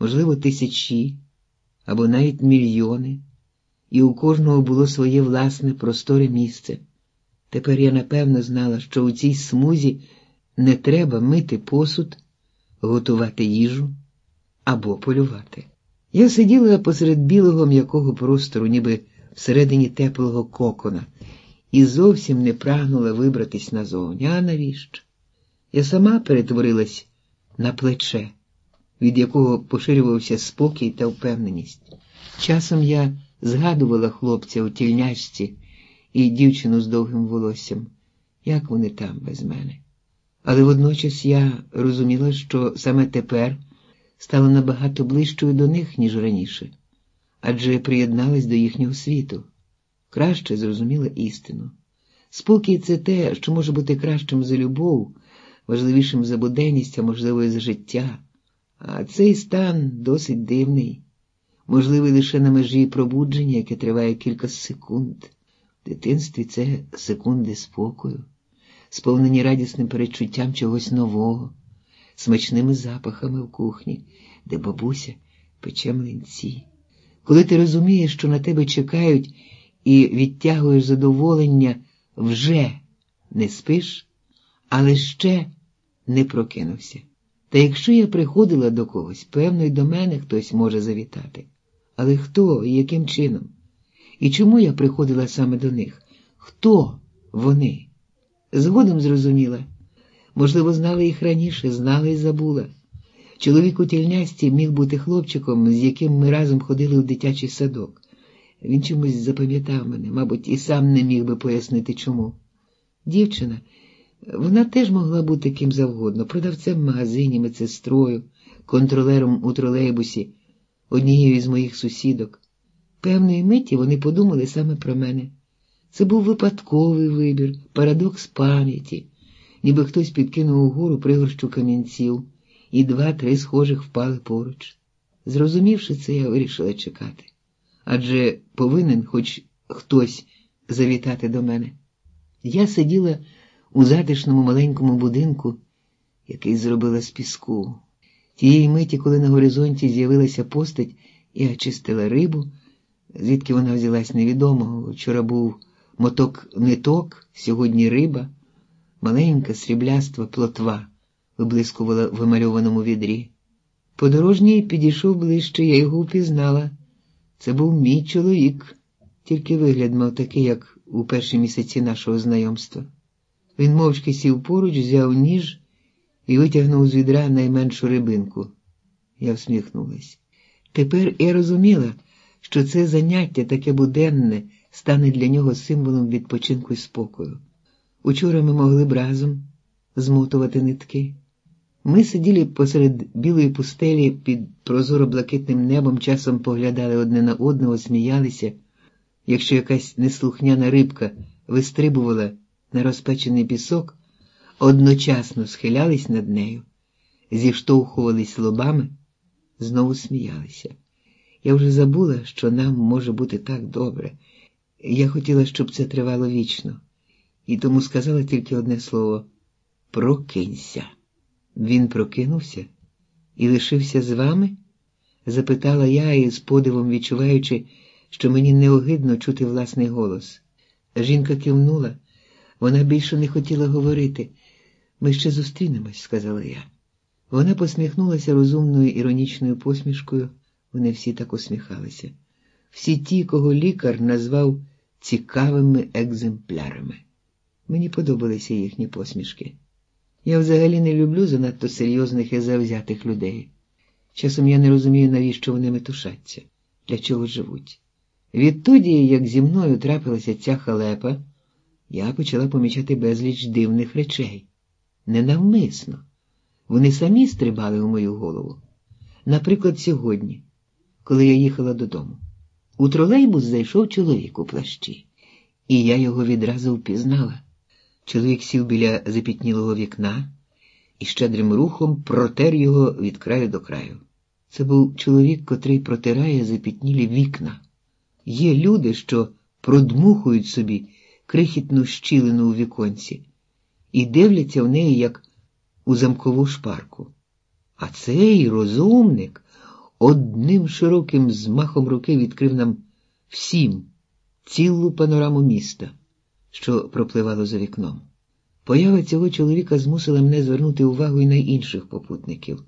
можливо, тисячі або навіть мільйони, і у кожного було своє власне просторе місце. Тепер я напевно знала, що у цій смузі не треба мити посуд, готувати їжу або полювати. Я сиділа посеред білого м'якого простору, ніби всередині теплого кокона, і зовсім не прагнула вибратись назовні. А навіщо? Я сама перетворилась на плече, від якого поширювався спокій та впевненість. Часом я згадувала хлопця у тільняшці і дівчину з довгим волоссям, як вони там без мене. Але водночас я розуміла, що саме тепер стала набагато ближчою до них, ніж раніше, адже приєдналась до їхнього світу, краще зрозуміла істину. Спокій це те, що може бути кращим за любов, важливішим за буденність, а можливо, і за життя. А цей стан досить дивний, можливий лише на межі пробудження, яке триває кілька секунд. В дитинстві це секунди спокою, сповнені радісним передчуттям чогось нового, смачними запахами в кухні, де бабуся пече млинці. Коли ти розумієш, що на тебе чекають і відтягуєш задоволення, вже не спиш, але ще не прокинувся. Та якщо я приходила до когось, певно, й до мене хтось може завітати. Але хто і яким чином? І чому я приходила саме до них? Хто вони? Згодом зрозуміла. Можливо, знала їх раніше, знала і забула. Чоловік у тільнясті міг бути хлопчиком, з яким ми разом ходили у дитячий садок. Він чомусь запам'ятав мене, мабуть, і сам не міг би пояснити чому. Дівчина, вона теж могла бути ким завгодно, продавцем в магазині, медсестрою, контролером у тролейбусі, однією з моїх сусідок. Певної миті вони подумали саме про мене. Це був випадковий вибір, парадокс пам'яті, ніби хтось підкинув угору пригорщу камінців, і два-три схожих впали поруч. Зрозумівши це, я вирішила чекати. Адже повинен хоч хтось завітати до мене. Я сиділа у затишному маленькому будинку, який зробила з піску. Тієї миті, коли на горизонті з'явилася постать, я чистила рибу, звідки вона взялась невідомо. Вчора був моток ниток, сьогодні риба, маленька срібляства плотва виблискувала в вимальованому відрі. Подорожній підійшов ближче, я його впізнала. Це був мій чоловік, тільки вигляд мав такий, як у перші місяці нашого знайомства. Він мовчки сів поруч, взяв ніж і витягнув з відра найменшу рибинку. Я всміхнулась. Тепер я розуміла, що це заняття таке буденне стане для нього символом відпочинку і спокою. Учора ми могли б разом змотувати нитки. Ми сиділи посеред білої пустелі під прозоро блакитним небом, часом поглядали одне на одного, сміялися, якщо якась неслухняна рибка вистрибувала на розпечений пісок, одночасно схилялись над нею, зіштовхувались лобами, знову сміялися. Я вже забула, що нам може бути так добре. Я хотіла, щоб це тривало вічно, і тому сказала тільки одне слово прокинься. Він прокинувся і лишився з вами? запитала я і з подивом відчуваючи, що мені неогидно чути власний голос. Жінка кивнула, вона більше не хотіла говорити. Ми ще зустрінемось, сказала я. Вона посміхнулася розумною іронічною посмішкою, вони всі так усміхалися. Всі ті, кого лікар назвав цікавими екземплярами. Мені подобалися їхні посмішки. Я взагалі не люблю занадто серйозних і завзятих людей. Часом я не розумію, навіщо вони метушаться, для чого живуть. Відтоді, як зі мною трапилася ця халепа, я почала помічати безліч дивних речей. Ненавмисно. Вони самі стрибали у мою голову. Наприклад, сьогодні, коли я їхала додому, у тролейбус зайшов чоловік у плащі, і я його відразу впізнала. Чоловік сів біля запітнілого вікна і щедрим рухом протер його від краю до краю. Це був чоловік, котрий протирає запітнілі вікна. Є люди, що продмухують собі крихітну щілину у віконці і дивляться в неї, як у замкову шпарку. А цей розумник одним широким змахом руки відкрив нам всім цілу панораму міста, що пропливало за вікном. Поява цього чоловіка змусила мене звернути увагу і на інших попутників.